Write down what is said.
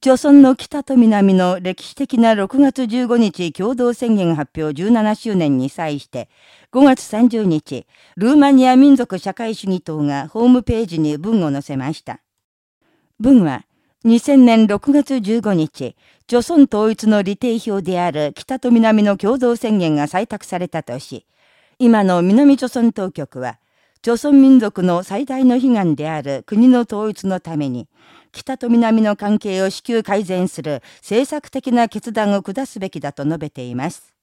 朝鮮の北と南の歴史的な6月15日共同宣言発表17周年に際して、5月30日、ルーマニア民族社会主義党がホームページに文を載せました。文は、2000年6月15日、朝鮮統一の利定表である北と南の共同宣言が採択されたとし、今の南朝鮮当局は、朝鮮民族の最大の悲願である国の統一のために、北と南の関係を至急改善する政策的な決断を下すべきだと述べています。